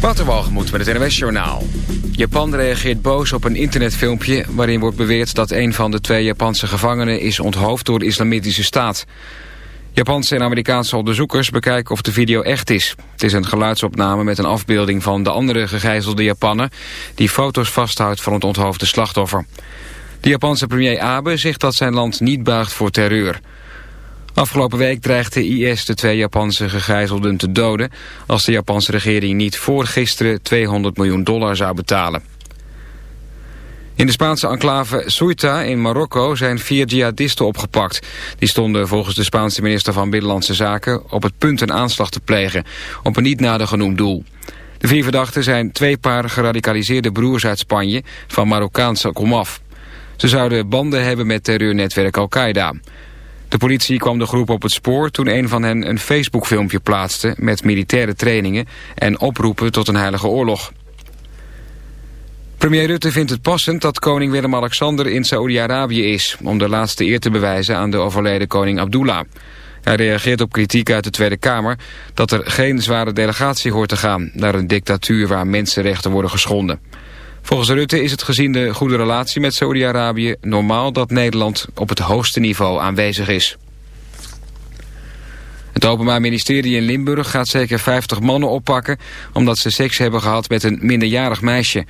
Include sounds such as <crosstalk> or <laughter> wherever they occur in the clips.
Waterwalgemoed met het NWS Journaal. Japan reageert boos op een internetfilmpje... waarin wordt beweerd dat een van de twee Japanse gevangenen... is onthoofd door de islamitische staat. Japanse en Amerikaanse onderzoekers bekijken of de video echt is. Het is een geluidsopname met een afbeelding van de andere gegijzelde Japaner... die foto's vasthoudt van het onthoofde slachtoffer. De Japanse premier Abe zegt dat zijn land niet buigt voor terreur... Afgelopen week dreigde IS de twee Japanse gegijzelden te doden... als de Japanse regering niet voor gisteren 200 miljoen dollar zou betalen. In de Spaanse enclave Ceuta in Marokko zijn vier jihadisten opgepakt. Die stonden volgens de Spaanse minister van Binnenlandse Zaken... op het punt een aanslag te plegen, op een niet nader genoemd doel. De vier verdachten zijn twee paar geradicaliseerde broers uit Spanje... van Marokkaanse komaf. Ze zouden banden hebben met terreurnetwerk Al-Qaeda... De politie kwam de groep op het spoor toen een van hen een Facebook-filmpje plaatste... met militaire trainingen en oproepen tot een heilige oorlog. Premier Rutte vindt het passend dat koning Willem-Alexander in Saoedi-Arabië is... om de laatste eer te bewijzen aan de overleden koning Abdullah. Hij reageert op kritiek uit de Tweede Kamer... dat er geen zware delegatie hoort te gaan... naar een dictatuur waar mensenrechten worden geschonden. Volgens Rutte is het gezien de goede relatie met Saudi-Arabië normaal dat Nederland op het hoogste niveau aanwezig is. Het Openbaar Ministerie in Limburg gaat zeker 50 mannen oppakken... omdat ze seks hebben gehad met een minderjarig meisje.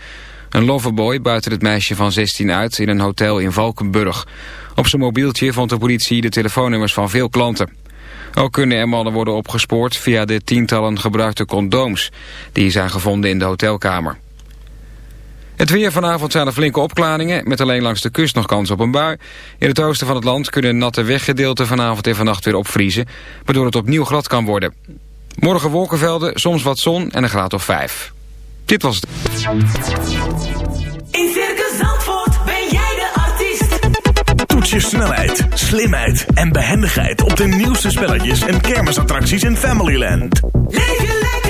Een loverboy buiten het meisje van 16 uit in een hotel in Valkenburg. Op zijn mobieltje vond de politie de telefoonnummers van veel klanten. Ook kunnen er mannen worden opgespoord via de tientallen gebruikte condooms... die zijn gevonden in de hotelkamer. Het weer vanavond zijn er flinke opklaringen, met alleen langs de kust nog kans op een bui. In het oosten van het land kunnen natte weggedeelten vanavond en vannacht weer opvriezen, waardoor het opnieuw glad kan worden. Morgen wolkenvelden, soms wat zon en een graad of vijf. Dit was het. In Circus Zandvoort ben jij de artiest. Toets je snelheid, slimheid en behendigheid op de nieuwste spelletjes en kermisattracties in Familyland. Leef je lekker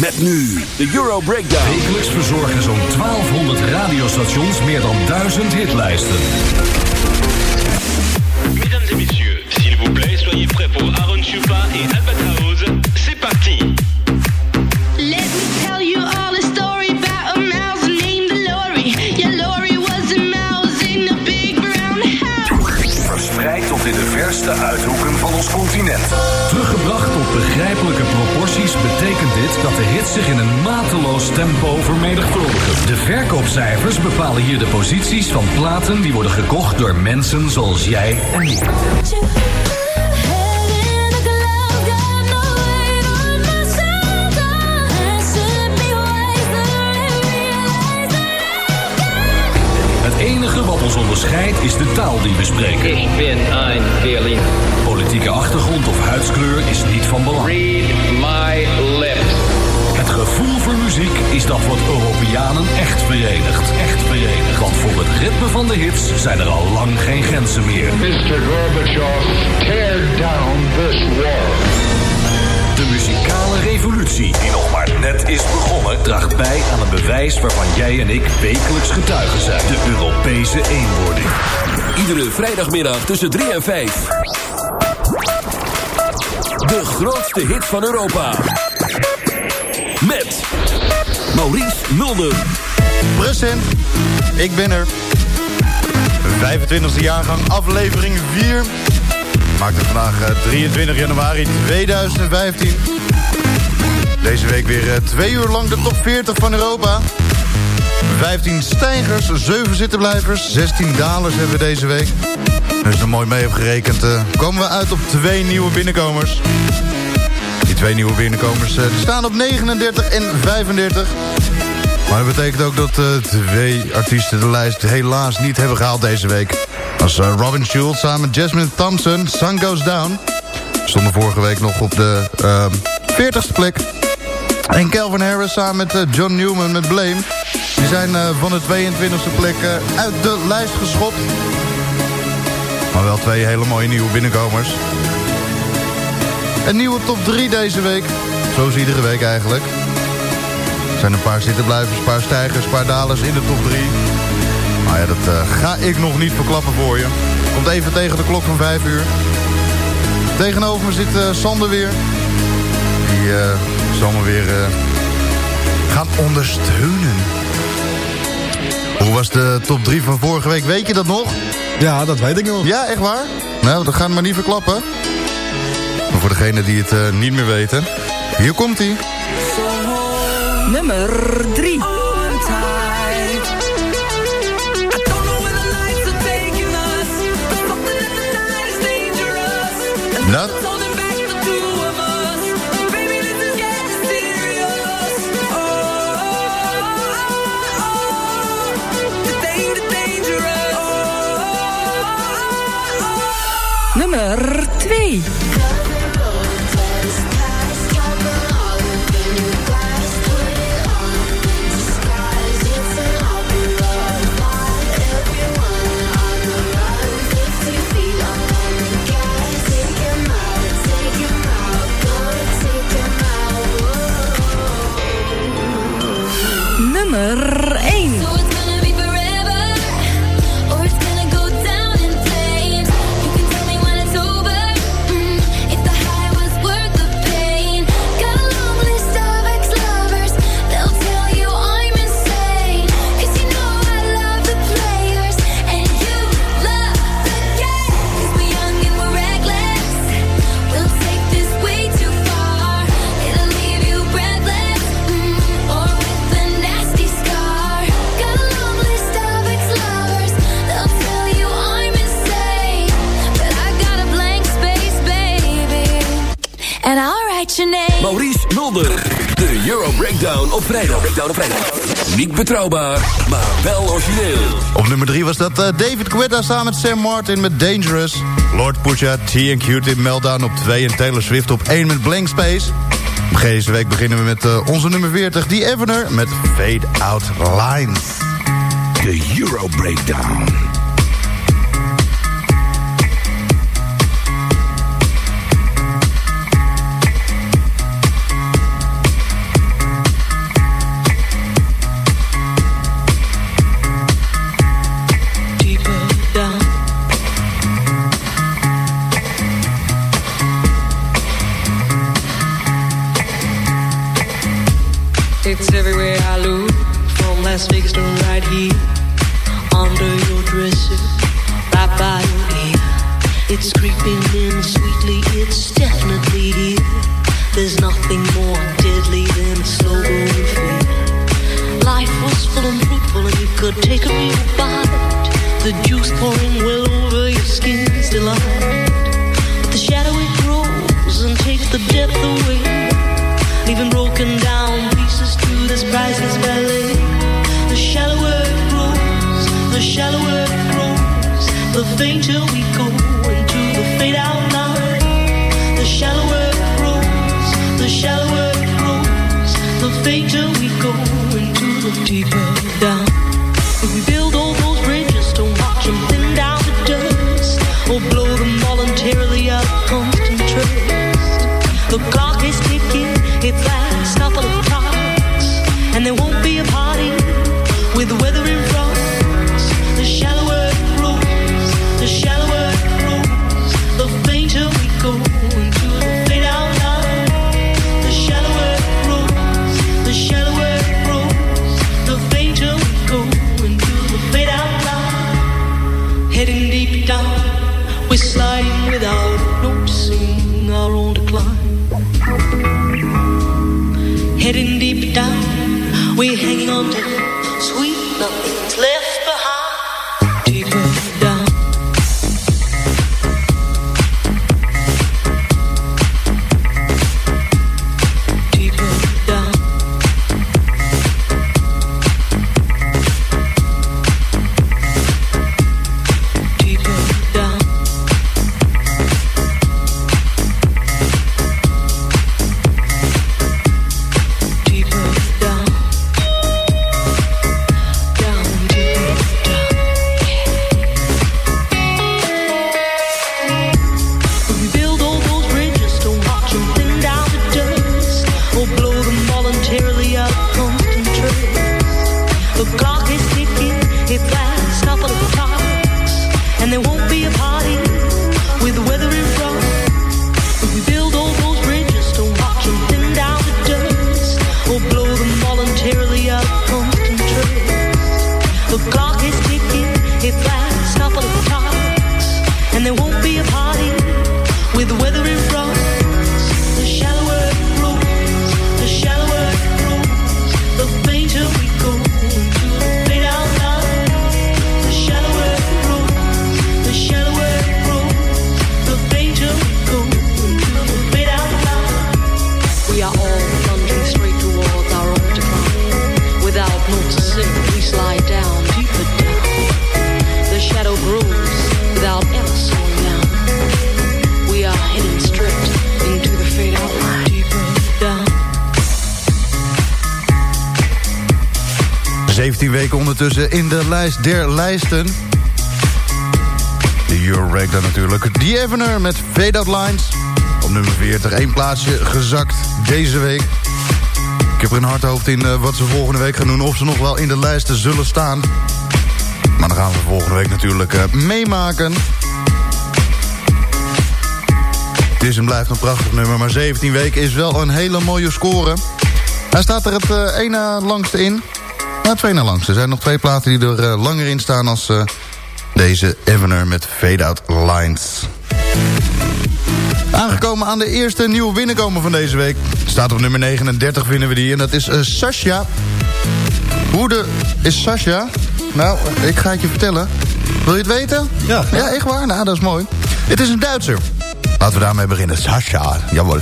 Met nu de Euro Breakdown. Wekelijks verzorgen zo'n 1200 radiostations meer dan 1000 hitlijsten. Mesdames et messieurs, s'il vous plaît, soyez prêts pour Aaron Chupa et Albatraoz. C'est parti Let me tell you all a story about a mouse named Lori. Yeah, Lori was a mouse in a big brown house. Verspreid tot in de verste uithoeken van ons continent. Teruggebracht tot begrijpelijke dat de hits zich in een mateloos tempo vermenigvuldigen. De verkoopcijfers bepalen hier de posities van platen die worden gekocht door mensen zoals jij en ik. Het enige wat ons onderscheidt is de taal die we spreken. Ich bin ein Berlin. Politieke achtergrond of huidskleur is niet van belang. Read my gevoel voor muziek is dat wat Europeanen echt verenigt. Echt verenigt. Want voor het ritme van de hits zijn er al lang geen grenzen meer. Mr. Gorbachev, tear down this wall. De muzikale revolutie revolutie, die nog maar net is begonnen, draagt bij aan een bewijs waarvan jij en ik wekelijks getuigen zijn: de Europese eenwording. Iedere vrijdagmiddag tussen 3 en 5. De grootste hit van Europa. Met Maurice Mulder. Present, ik ben er. 25e jaargang, aflevering 4. Maakt het vandaag eh, 23 januari 2015. Deze week weer eh, twee uur lang de top 40 van Europa. 15 stijgers, 7 zittenblijvers, 16 dalers hebben we deze week. Dus er mooi mee heb gerekend, eh, komen we uit op twee nieuwe binnenkomers. Twee nieuwe binnenkomers eh, staan op 39 en 35. Maar dat betekent ook dat eh, twee artiesten de lijst helaas niet hebben gehaald deze week. Als eh, Robin Schulz samen met Jasmine Thompson, Sun Goes Down. Stonden vorige week nog op de ehm 40ste plek. En Calvin Harris samen met John Newman met Blame. Die zijn van de 22e plek uit de lijst geschopt. Maar wel twee hele mooie nieuwe binnenkomers. Een nieuwe top 3 deze week. Zoals iedere week eigenlijk. Er zijn een paar zittenblijvers, een paar stijgers, een paar dalers in de top 3. Maar ja, dat eh, ga ik nog niet verklappen voor je. Komt even tegen de klok van 5 uur. Tegenover me zit eh, Sander weer. Die eh, zal me weer eh, gaan ondersteunen. Hoe was de top 3 van vorige week? Weet je dat nog? Ja, dat weet ik nog. Ja, echt waar? Nou, we gaan het maar niet verklappen. Voor degenen die het eh, niet meer weten... Hier komt hij. Nummer 3. Dat? Betrouwbaar, maar wel origineel. Op nummer 3 was dat eh, David Guetta samen met Sam Martin met Dangerous. Lord Pusha, T en Q-Tip Meltdown op 2 en Taylor Swift op 1 met Blank Space. Deze week beginnen we met eh, onze nummer 40, The Evener met Fade Out Lines. De Euro Breakdown. Fainter we go into the fade out. The shallower it grows, the shallower it grows, the fainter we go into the deeper couple of talks, and they won't weken ondertussen in de lijst der lijsten. De Euro Breakdown natuurlijk. The Evener met Fade Out Lines. Op nummer 40, één plaatsje gezakt deze week. Ik heb er een hard hoofd in eh, wat ze volgende week gaan doen. Of ze nog wel in de lijsten zullen staan. Maar dan gaan we volgende week natuurlijk eh, meemaken. Het is en blijft een prachtig nummer. Maar 17 weken is wel een hele mooie score. Hij staat er het eh ene langste in. Nou, twee na langs. Er zijn nog twee platen die er eh, langer in staan als eh, deze Evener met Fade Out Lines. Aangekomen aan de eerste nieuwe binnenkomer van deze week. Staat op nummer 39 vinden we die. En dat is eh, Sasha. Hoe de... Is Sasha? Nou, ik ga het je vertellen. Wil je het weten? Ja. Ja, echt waar? Nou, dat is mooi. Het is een Duitser. Laten we daarmee beginnen. Sasha, jawel.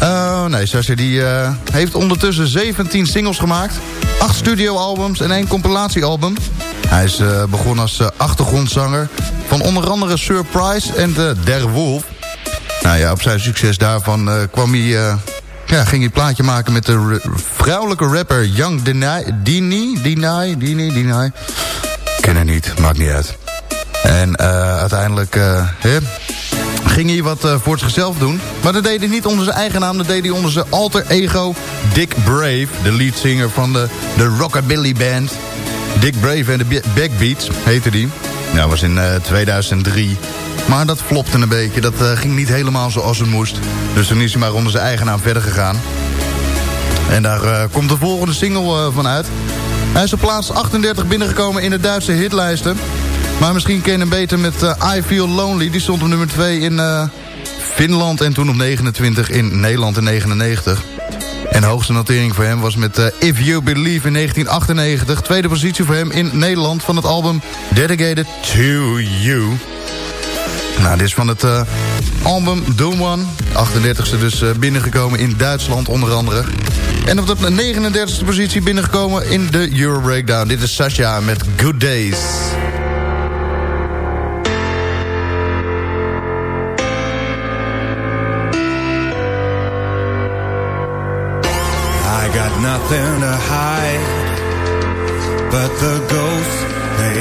Eh, nee, Sasha die, eh, heeft ondertussen 17 singles gemaakt. 8 studioalbums en één compilatiealbum. Hij is eh, begonnen als achtergrondzanger van onder andere Surprise en de Der Wolf. Nou ja, op zijn succes daarvan kwam hij, ja, ging hij plaatje maken met de vrouwelijke rapper Young Dini. Dini, Dini, Dini, Dini. Ken het niet, maakt niet uit. En uiteindelijk hè, ging hij wat eh, voor zichzelf doen. Maar dat deed hij niet onder zijn eigen naam. Dat deed hij onder zijn alter ego Dick Brave. De leadzanger van de, de Rockabilly Band. Dick Brave en de Be- Backbeats heette die. Nou, was in eh, 2003. Maar dat flopte een beetje. Dat eh, ging niet helemaal zoals het moest. Dus toen is hij maar onder zijn eigen naam verder gegaan. En daar eh, komt de volgende single eh, van uit. Hij is op plaats 38 binnengekomen in de Duitse hitlijsten. Maar misschien ken je hem beter met eh, I Feel Lonely. Die stond op nummer 2 in eh, Finland en toen op 29 in Nederland in 99. En de hoogste notering voor hem was met eh, If You Believe in 1998. Tweede positie voor hem in Nederland van het album Dedicated to You. Nou, dit is van het album The One. 38e dus binnengekomen in Duitsland onder andere. En op de 39e positie binnengekomen in de Euro Breakdown. Dit is Sasha met Good Days. Nothing to hide, but the ghosts, they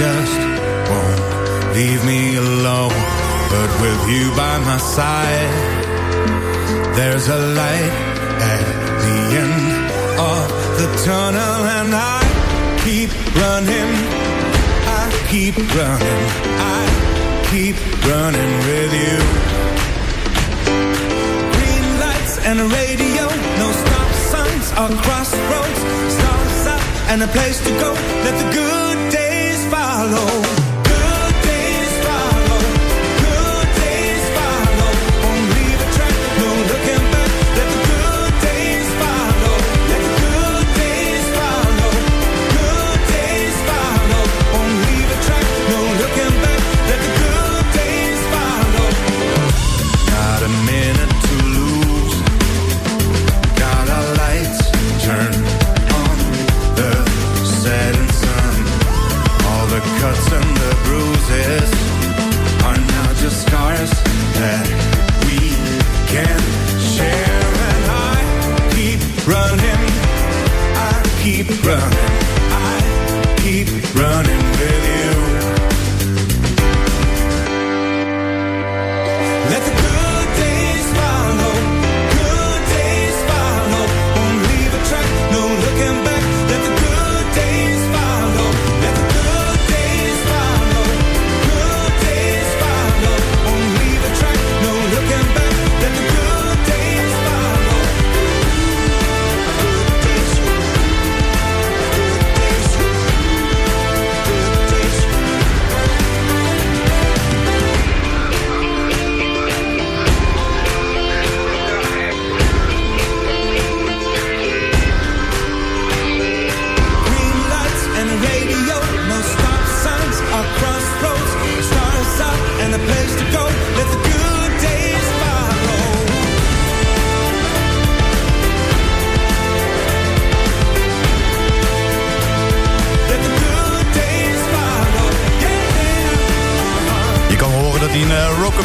just won't leave me alone. But with you by my side, there's a light at the end of the tunnel, and I keep running, I keep running, I keep running with you. Green lights and a radio, or crossroads. Stars up and a place to go. Let the good days follow.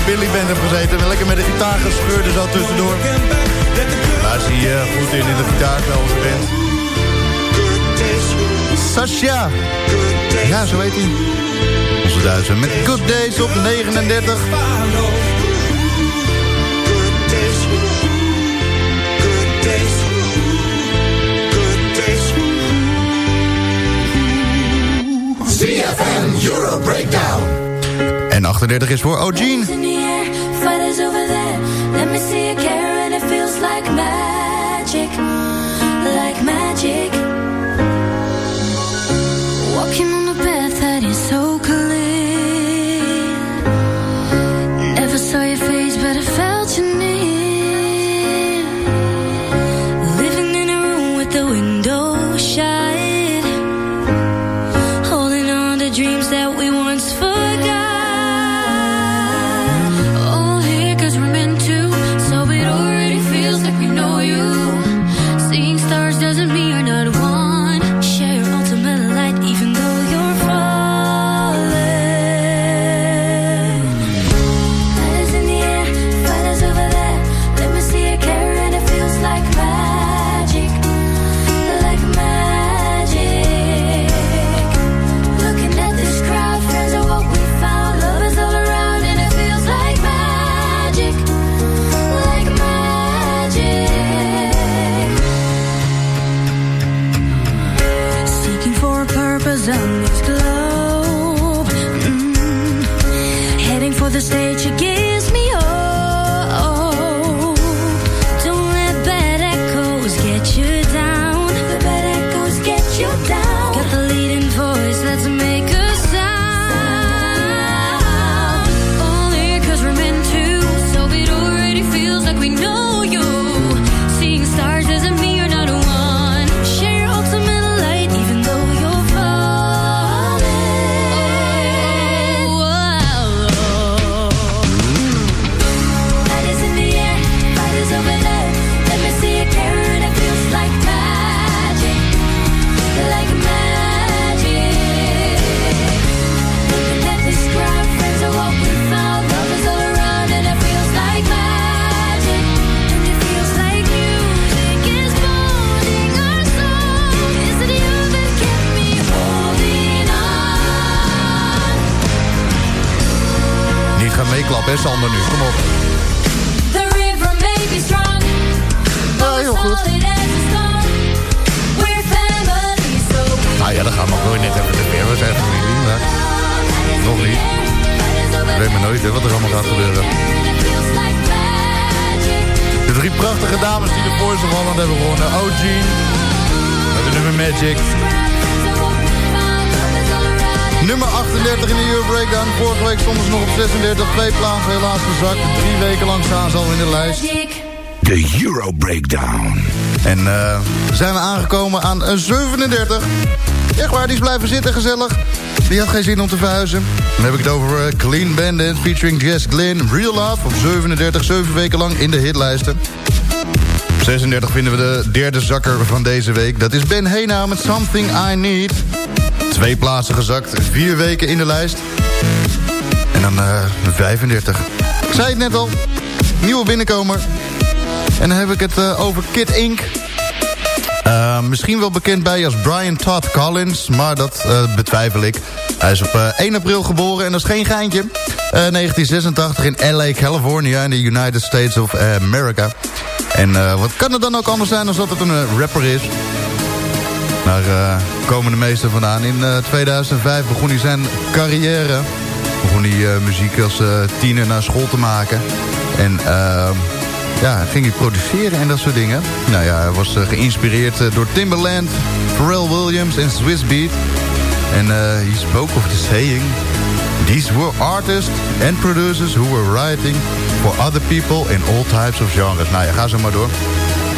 Billy band heb gezeten. En lekker met de gitaar gescheurde zo tussendoor. Daar zie je goed in, in de gitaarspel band. Sasha. Ja, zo weet hij. Onze Duitser met Good Days op 39. CFM Euro Breakdown. En 38 is voor O'Gene. Let me see you care, and it feels like magic, like magic. Walking on blijven zitten, gezellig. Die had geen zin om te verhuizen. Dan heb ik het over eh, Clean Bandit featuring Jess Glynn. Real Love op 37, 7 weken lang in de hitlijsten. 36 vinden we de derde zakker van deze week. Dat is Ben Hena met Something I Need. Twee plaatsen gezakt, vier weken in de lijst. En dan eh, 35. Ik zei het net al, nieuwe binnenkomer. En dan heb ik het eh, over Kid Ink uh, misschien wel bekend bij als Brian Todd Collins, maar dat uh, betwijfel ik. Hij is op uh, 1 april geboren en dat is geen geintje. Uh, 1986 in LA, California, in de United States of America. En wat kan het dan ook anders zijn dan dat het een rapper is? Daar komen de meesten vandaan. In 2005 begon hij zijn carrière. Begon hij muziek als tiener naar school te maken. En ja, ging hij produceren en dat soort dingen. Nou ja, hij was geïnspireerd door Timbaland, Pharrell Williams en Swiss Beat. En he spoke of the saying... These were artists and producers who were writing for other people in all types of genres. Nou ja, ga zo maar door.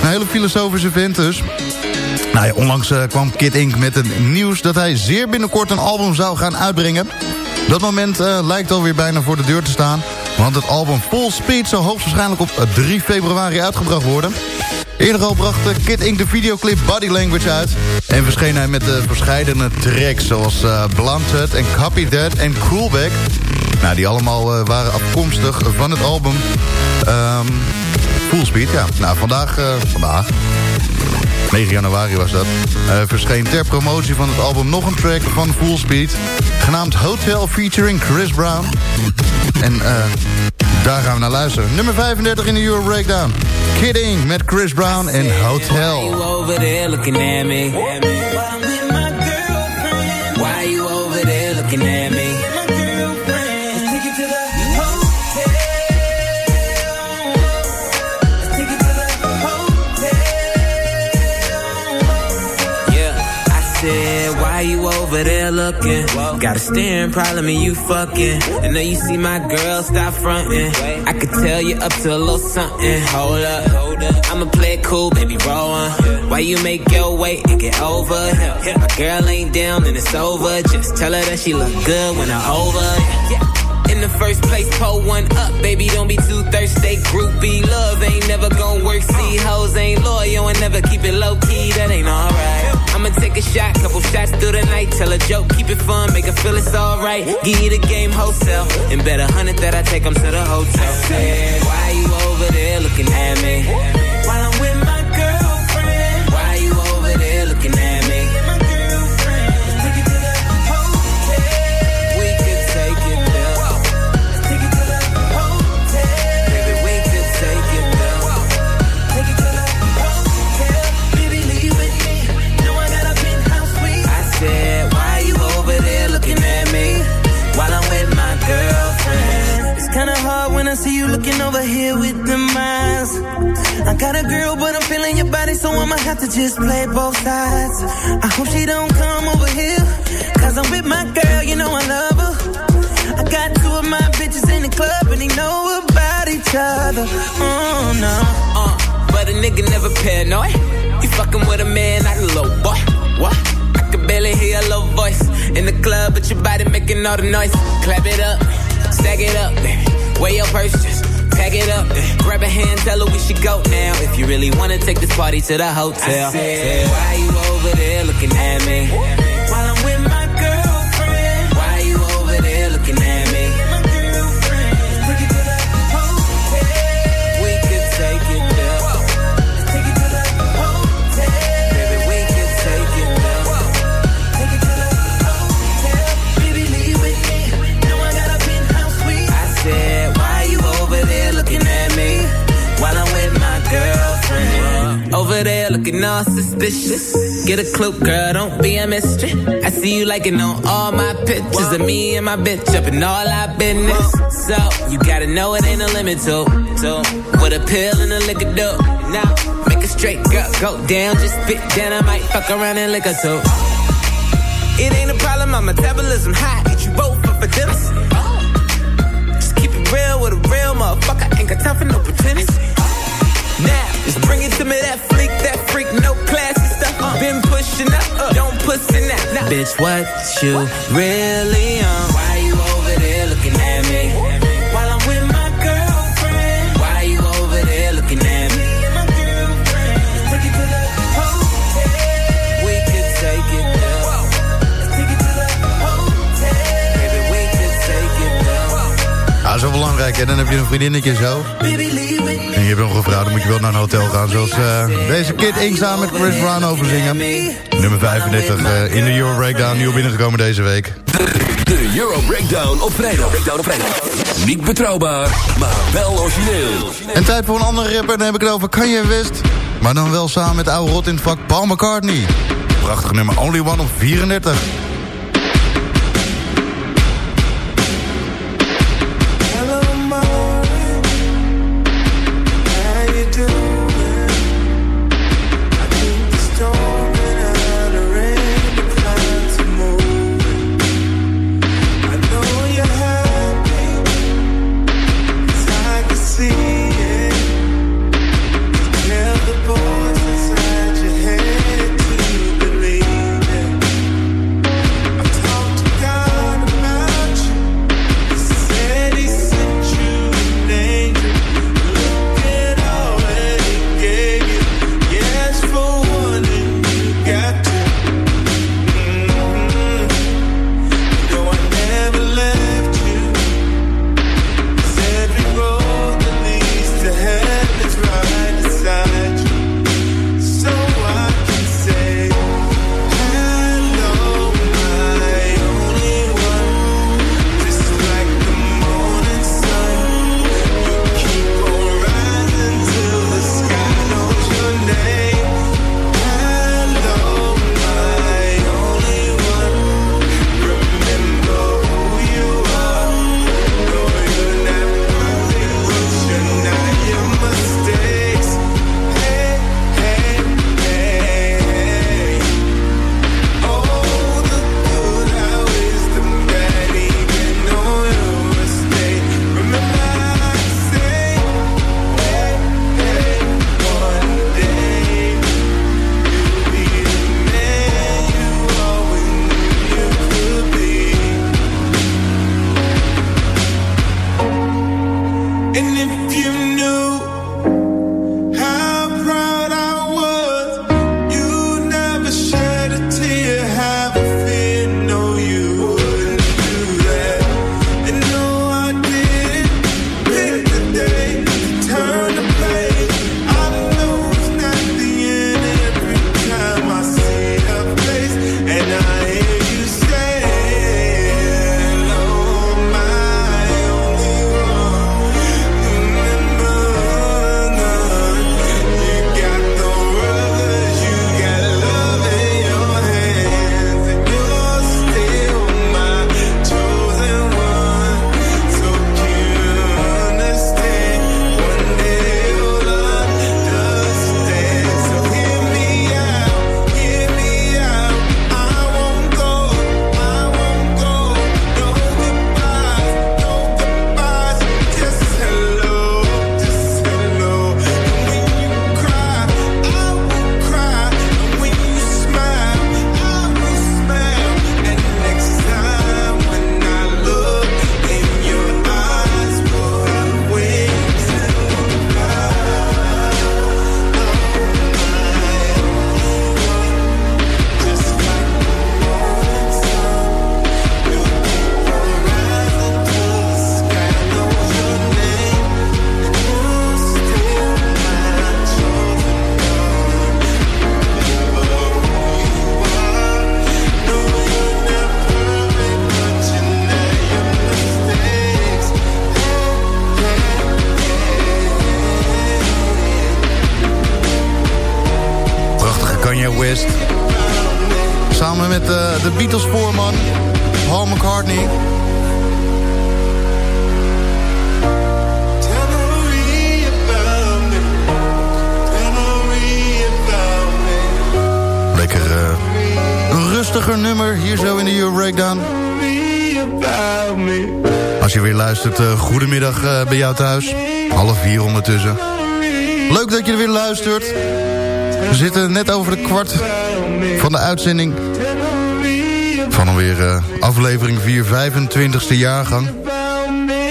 Een hele filosofische vent dus. Nou ja, onlangs kwam Kid Ink met het nieuws dat hij zeer binnenkort een album zou gaan uitbrengen. Dat moment uh, lijkt alweer bijna voor de deur te staan. Want het album Full Speed zou hoogstwaarschijnlijk op 3 februari uitgebracht worden. Eerder al bracht Kid Ink de videoclip Body Language uit. En verscheen hij met de verschillende tracks zoals uh, Blunted en Copy That en Coolback. Nou, die allemaal waren afkomstig van het album um, Full Speed. Ja, nou, vandaag, vandaag, 9 januari was dat, verscheen ter promotie van het album nog een track van Full Speed. Genaamd Hotel featuring Chris Brown. En daar gaan we naar luisteren. Nummer 35 in de Euro Breakdown. Kidding met Chris Brown en Hotel. Looking. Got a staring problem and you fucking. And now you see my girl stop fronting. I could tell you up to a little something. Hold up, hold up. I'ma play it cool, baby, roll on. Why you make your way and get over? My girl ain't down and it's over. Just tell her that she look good when I'm over. In the first place, pull one up, baby. Don't be too thirsty. Groupie love ain't never gonna work. See, hoes ain't loyal and never keep it low key. That ain't alright. I'ma take a shot, couple shots through the night. Tell a joke, keep it fun, make her feel it's alright. Give you the game wholesale, and bet a hundred that I take them to the hotel. Why you over there looking at me? Over here with the eyes. I got a girl, but I'm feeling your body, so I'ma have to just play both sides. I hope she don't come over here, cause I'm with my girl, you know I love her. I got two of my bitches in the club, and they know about each other. Oh no. Uh, but a nigga never paranoid. You fucking with a man, a little boy. What? I can barely hear your low voice in the club, but your body making all the noise. Clap it up, stack it up. Weigh your purse, pack it up. Grab a hand, tell her we should go now. If you really wanna take this party to the hotel. I said, why you over there looking at me? All suspicious. Get a clue, girl, don't be a mystery. I see you liking on all my pictures of me and my bitch up in all our business. So, you gotta know it ain't a limit to, to what a pill and a liquor do. Now, make a straight girl go down, just spit down. I might fuck around and lick her too. It ain't a problem, my metabolism high. Eat you both up for dinner. Just keep it real with a real motherfucker. Ain't got time for no pretense. Now, just bring it to me, that pushing up, uh, don't pussy now. Bitch, what you really? Why you over there looking at me? While I'm with my girlfriend. Why you over there looking at me? Baby, we take it ah, belangrijk. En dan heb je een vriendinnetje zo. Baby, je hebt nog gevraagd, dan moet je wel naar een hotel gaan. Zoals eh, deze Kid inzaam met Chris Brown overzingen. Nummer 35 eh, in de Euro Breakdown, nieuw binnengekomen deze week. De, Euro Breakdown op vrijdag. Breakdown op vrijdag. Niet betrouwbaar, maar wel origineel. En tijd voor een andere rapper, dan heb ik het over Kanye West. Maar dan wel samen met oude rot in het vak Paul McCartney. Prachtig nummer, Only One op 34. rustiger nummer hier zo in de Euro Breakdown. Als je weer luistert, eh, goedemiddag eh, bij jou thuis. Half vier ondertussen. Leuk dat je er weer luistert. We zitten net over de kwart van de uitzending. Van alweer uh, aflevering 4, 25e jaargang.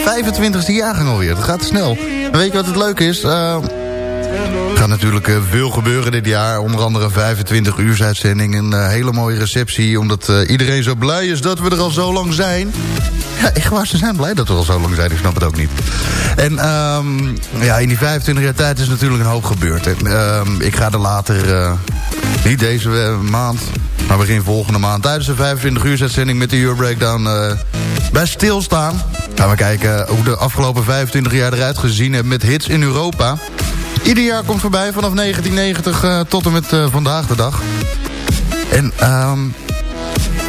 25e jaargang alweer, dat gaat snel. Weet je wat het leuk is? Gaat natuurlijk eh, veel gebeuren dit jaar. Onder andere 25 uur uitzending. Een eh, hele mooie receptie. Omdat eh, iedereen zo blij is dat we er al zo lang zijn. Ja, echt waar, ze zijn blij dat we al zo lang zijn. Ik snap het ook niet. En ehm, ja, in die 25 jaar tijd is natuurlijk een hoop gebeurd. En, ehm, ik ga er later, niet deze maand... maar begin volgende maand... tijdens de 25 uur uitzending met de Euro Breakdown... eh, bij stilstaan. Gaan we kijken hoe de afgelopen 25 jaar eruit gezien hebben... met hits in Europa... Ieder jaar komt voorbij vanaf 1990 eh, tot en met eh, vandaag de dag. En ehm,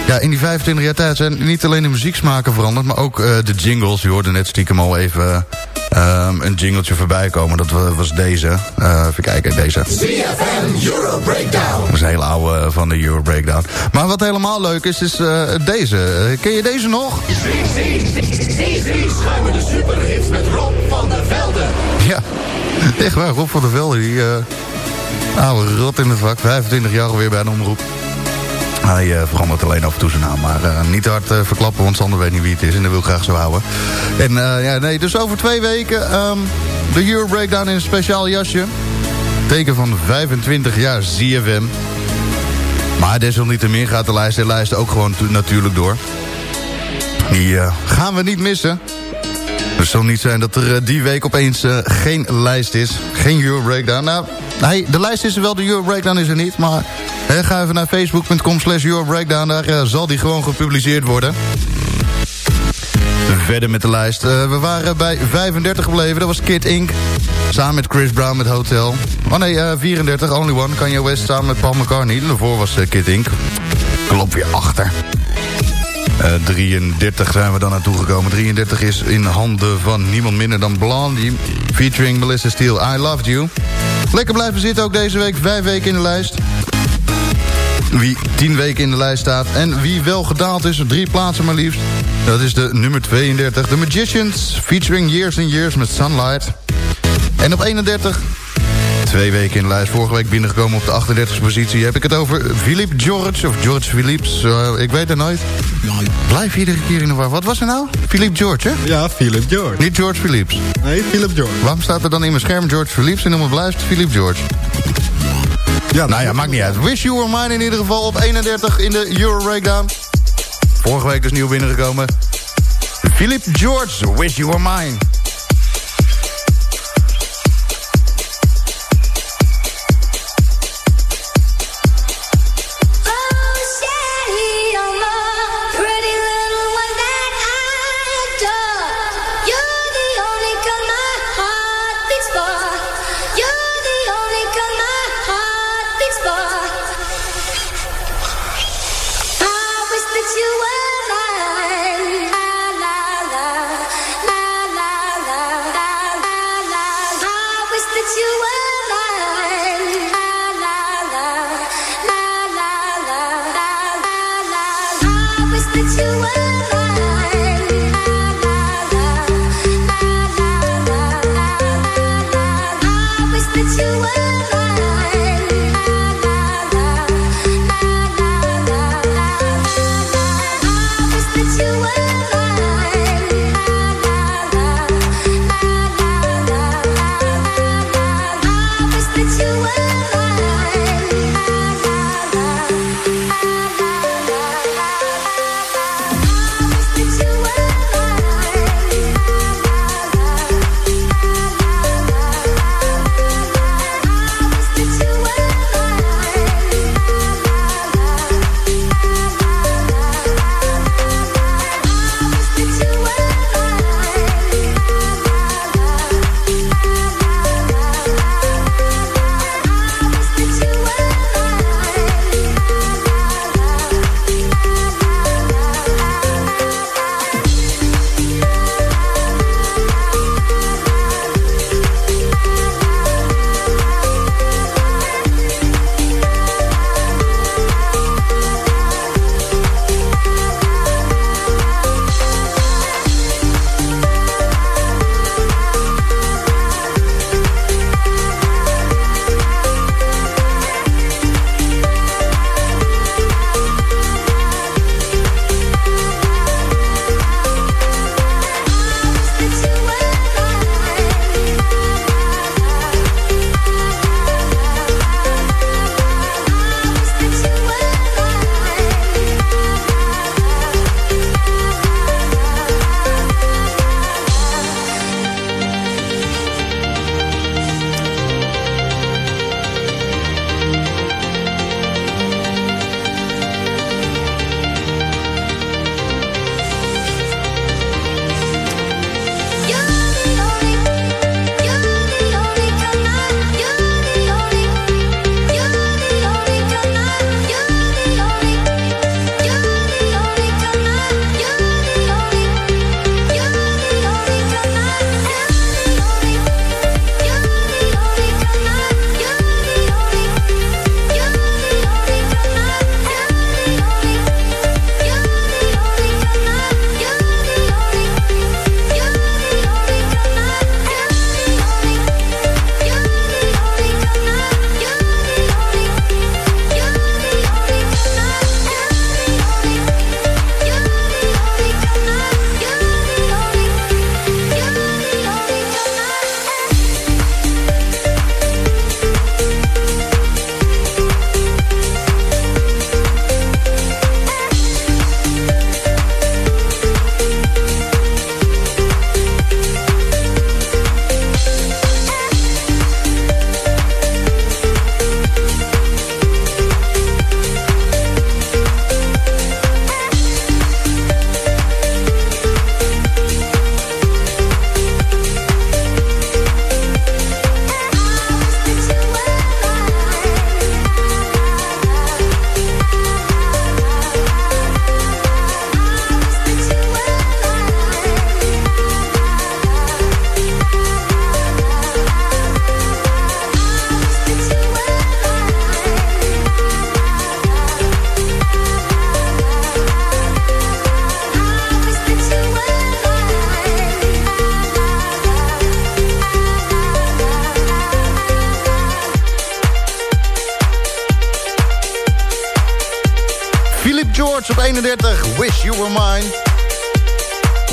ja, in die 25 jaar tijd zijn niet alleen de muzieksmaken veranderd... maar ook eh, de jingles. Je hoorde net stiekem al even ehm, een jingletje voorbij komen. Dat wa- was deze. Eh, even kijken, deze. ZFM Euro Breakdown. Dat is een hele oude eh, van de Euro Breakdown. Maar wat helemaal leuk is, is eh, deze. Eh, ken je deze nog? Schuimen de superhits met Rob van der Velden. Ja, <laughs> echt waar. Rob van der Velde, die eh, oude rot in het vak. 25 jaar alweer bij een omroep. Hij eh, verandert alleen af en toe zijn naam. Maar eh, niet hard verklappen, want Sander weet niet wie het is. En dat wil ik graag zo houden. En ja, nee, dus over twee weken ehm, de Euro Breakdown in een speciaal jasje. Teken van 25 jaar ZFM. Maar desalniettemin gaat de lijst, de lijst ook gewoon tu- natuurlijk door. Die gaan we niet missen. Het zal niet zijn dat er eh, die week opeens eh, geen lijst is. Geen Euro Breakdown. Nou, nee, de lijst is er wel, de Euro Breakdown is er niet. Maar hè, ga even naar facebook.com slash Euro Breakdown. Daar eh, zal die gewoon gepubliceerd worden. Verder met de lijst. We waren bij 35 gebleven. Dat was Kid Inc. Samen met Chris Brown met Hotel. Oh nee, eh, 34. Only One. Kanye West samen met Paul McCartney. Daarvoor was Kid Inc. Klopt weer achter. Eh, 33 zijn we dan naartoe gekomen. 33 is in handen van niemand minder dan Blondie. Featuring Melissa Steele, I Loved You. Lekker blijven zitten ook deze week. Vijf weken in de lijst. Wie 10 weken in de lijst staat. En wie wel gedaald is, drie plaatsen maar liefst. Dat is de nummer 32. The Magicians, featuring Years and Years met Sunlight. En op 31 Twee weken in de lijst. Vorige week binnengekomen op de 38e positie. Heb ik het over Philippe George of George Philips. Eh, ik weet het nooit. Blijf iedere keer in de war. Wat was er nou? Philippe George, hè? Ja, Philip George. Niet George Philips. Nee, Philip George. Waarom staat er dan in mijn scherm George Philips en om het blijft Philippe George? Ja, nou ja, maakt niet uit. Wish You Were Mine in ieder geval op 31 in de Euro Breakdown. Vorige week dus nieuw binnengekomen. Philippe George, Wish You Were Mine.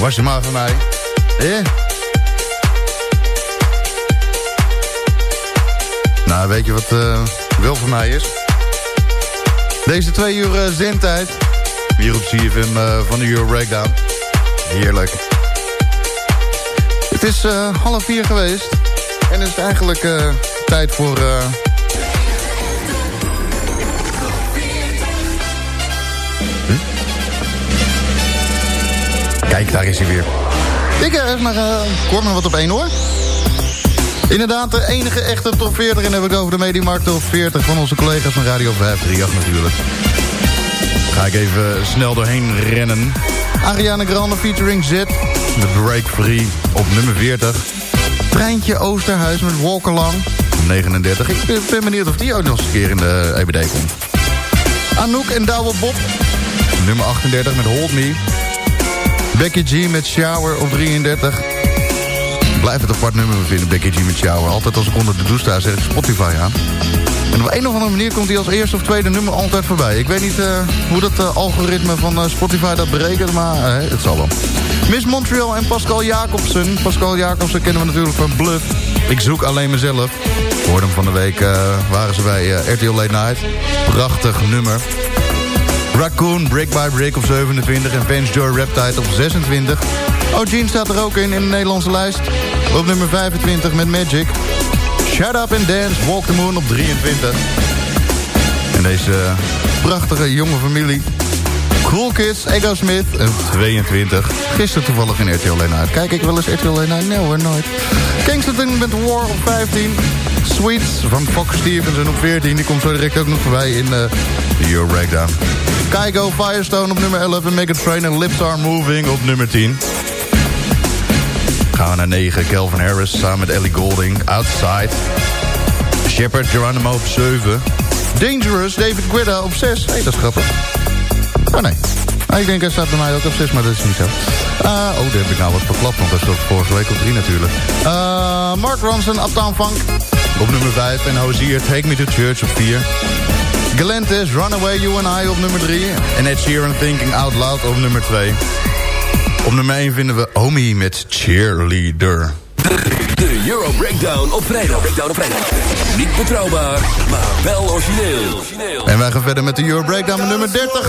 Was je maar van mij. Eh? Nou, weet je wat eh, wel voor mij is? Deze twee uur uh, zendtijd. Hier op CFM uh, van de Euro Breakdown. Heerlijk. Het is half vier geweest. En het is eigenlijk tijd voor... daar is hij weer. Ik heb maar, uh, hoor wat op één hoor. Inderdaad, de enige echte top 40. En dan heb ik over de Mediamarkt top 40 van onze collega's van Radio 538 natuurlijk. Ga ik even snel doorheen rennen. Ariana Grande featuring Z. De Break Free op nummer 40. Treintje Oosterhuis met Walk Along. 39. Ik ben benieuwd of die ook nog eens een keer in de EBD komt. Anouk en Douwe Bob. Nummer 38 met Hold Me. Becky G met Shower op 33. Blijf het apart nummer vinden, Becky G met Shower. Altijd als ik onder de douche sta, zet ik Spotify aan. En op een of andere manier komt hij als eerste of tweede nummer altijd voorbij. Ik weet niet uh, hoe dat uh, algoritme van uh, Spotify dat berekent, maar het zal wel. Miss Montreal en Pascal Jacobsen. Pascal Jacobsen kennen we natuurlijk van Bluff. Ik zoek alleen mezelf. Voor hem van de week waren ze bij RTL Late Night. Prachtig nummer. Raccoon, Brick by Brick op 27 en Vance Joy Reptide op 26. O'Gene staat er ook in in de Nederlandse lijst. Op nummer 25 met Magic. Shut Up and Dance, Walk the Moon op 23. En deze prachtige jonge familie. Cool Kids, Ego Smith op 22. Gisteren toevallig in RTL Late Night. Kijk ik wel eens RTL Late Night? Nee hoor, nooit. Kingston met War op 15. Sweets van Fox Stevenson op 14. Die komt zo direct ook nog voorbij in de Euro Breakdown. Kygo Firestone op nummer 11 en Megan Trainor Lips Are Moving op nummer 10. Gaan naar 9. Calvin Harris samen met Ellie Golding. Outside. Shepard Geronimo op 7. Dangerous David Guetta op 6. Hé, hey, dat is grappig. Oh nee. Ah, ik denk hij staat bij mij ook op 6, maar dat is niet zo. Uh, oh, daar heb ik nou wat verklapt, want dat stond vorige week op 3 natuurlijk. Uh, Mark Ronson, Uptown Funk op nummer 5. En Hozier, Take Me to Church op 4. Galantis, Runaway You and I op nummer 3. En Ed Sheeran, Thinking Out Loud op nummer 2. Op nummer 1 vinden we Omi met Cheerleader. De, de Euro Breakdown op vrijdag. Breakdown op vrijdag. Niet betrouwbaar, maar wel origineel. En wij gaan verder met de Euro Breakdown met nummer 30.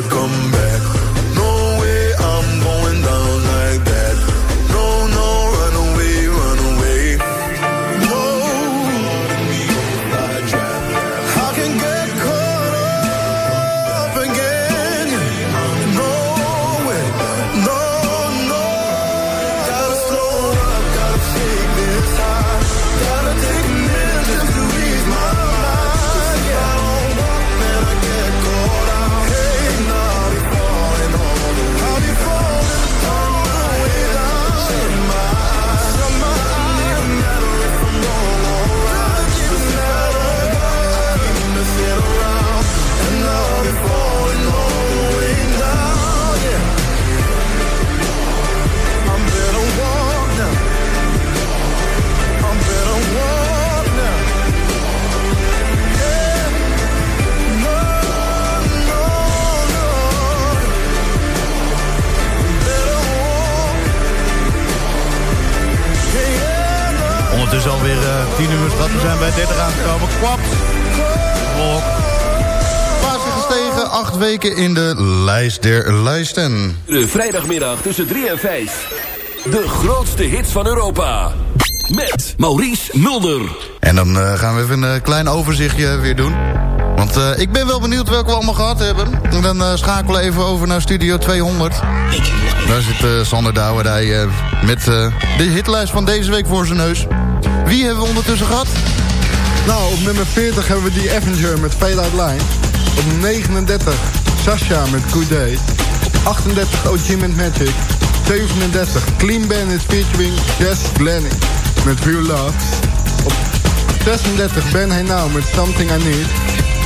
welcome back. Weken in de lijst der lijsten. De vrijdagmiddag tussen 3 en 5. De grootste hits van Europa. Met Maurice Mulder. En dan uh, gaan we even een klein overzichtje weer doen. Want uh, ik ben wel benieuwd welke we allemaal gehad hebben. En dan uh, schakelen we even over naar Studio 200. Daar zit uh, Sander Douwerdij met de hitlijst van deze week voor zijn neus. Wie hebben we ondertussen gehad? Nou, op nummer 40 hebben we die Avenger met Fade Out Line. Op 39 Sasha met Good Day. Op 38 OG met Magic. 37 Clean Bandit featuring Jess Glenning met Real Love. Op 36 Ben Hey Now met Something I Need.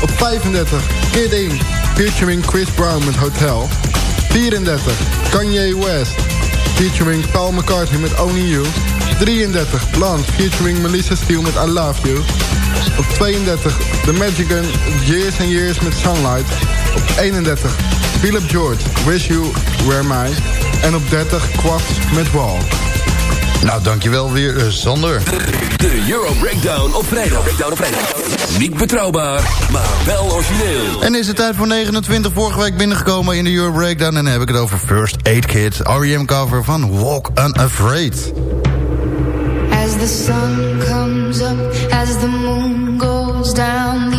Op 35 Kid In featuring Chris Brown met Hotel. 34 Kanye West featuring Paul McCartney met Only You. 33 Blonde featuring Melissa Steele met I Love You. Op 32 The Magic Gun Years and Years met Sunlight. Op 31 Philip George Wish You Were Mine. En op 30 Quads met Wall. Nou, dankjewel weer, uh, Sander. De Euro Breakdown op vrijdag. Breakdown op vrijdag. Niet betrouwbaar, maar wel origineel. En is het tijd voor 29 vorige week binnengekomen in de Euro Breakdown. En dan heb ik het over First Aid Kit, R.E.M. cover van Walk Unafraid. As the sun comes up, as the moon goes down,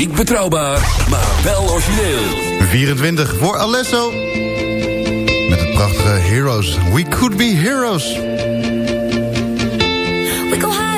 Niet betrouwbaar, maar wel origineel. 24 voor Alesso. Met het prachtige Heroes. We could be heroes. We go.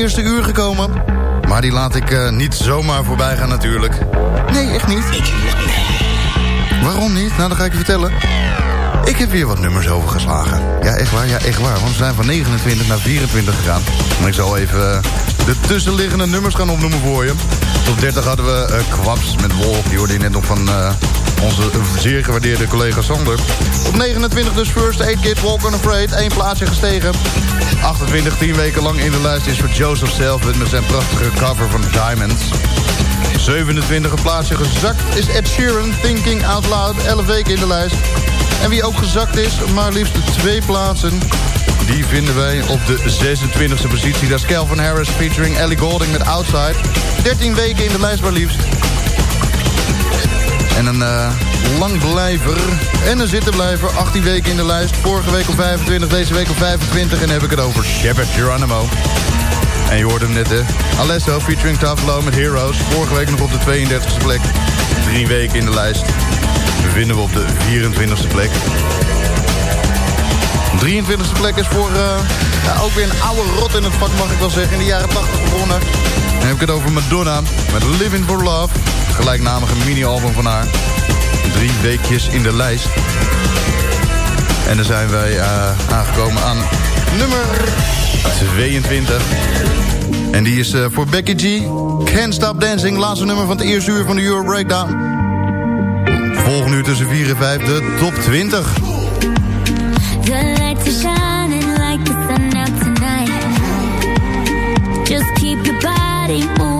eerste uur gekomen. Maar die laat ik eh, niet zomaar voorbij gaan natuurlijk. Nee, echt niet. Waarom niet? Nou, dan ga ik je vertellen. Ik heb weer wat nummers overgeslagen. Ja, echt waar, ja, echt waar. Want we zijn van 29 naar 24 gegaan. Maar ik zal even eh, de tussenliggende nummers gaan opnoemen voor je. Tot 30 hadden we uh, Kwaps met Wolf. Die hoorde je net nog van onze zeer gewaardeerde collega Sander. Op 29 dus First Aid Kit, Walk Unafraid, één plaatsje gestegen. 28, 10 weken lang in de lijst is voor Joseph Selfit met zijn prachtige cover van Diamonds. 27 plaatsje gezakt is Ed Sheeran, Thinking Out Loud, 11 weken in de lijst. En wie ook gezakt is, maar liefst twee plaatsen... die vinden wij op de 26e positie. Dat is Calvin Harris featuring Ellie Goulding met Outside. 13 weken in de lijst maar liefst. En een eh langblijver en een zittenblijver. 18 weken in de lijst. Vorige week op 25, deze week op 25. En dan heb ik het over Shepard Geronimo. En je hoorde hem net, hè. Alesso featuring Low met Heroes. Vorige week nog op de 32e plek. Drie weken in de lijst. Bevinden we op de 24e plek. 23e plek is voor eh, ja, ook weer een oude rot in het vak, mag ik wel zeggen. In de jaren 80 begonnen. Dan heb ik het over Madonna met Living for Love. Het gelijknamige mini-album van haar. Drie weekjes in de lijst. En dan zijn wij eh, aangekomen aan nummer 22. En die is eh, voor Becky G. Can't Stop Dancing, laatste nummer van het eerste uur van de Euro Breakdown. Volgende uur tussen 4 en 5 de top 20. Body moving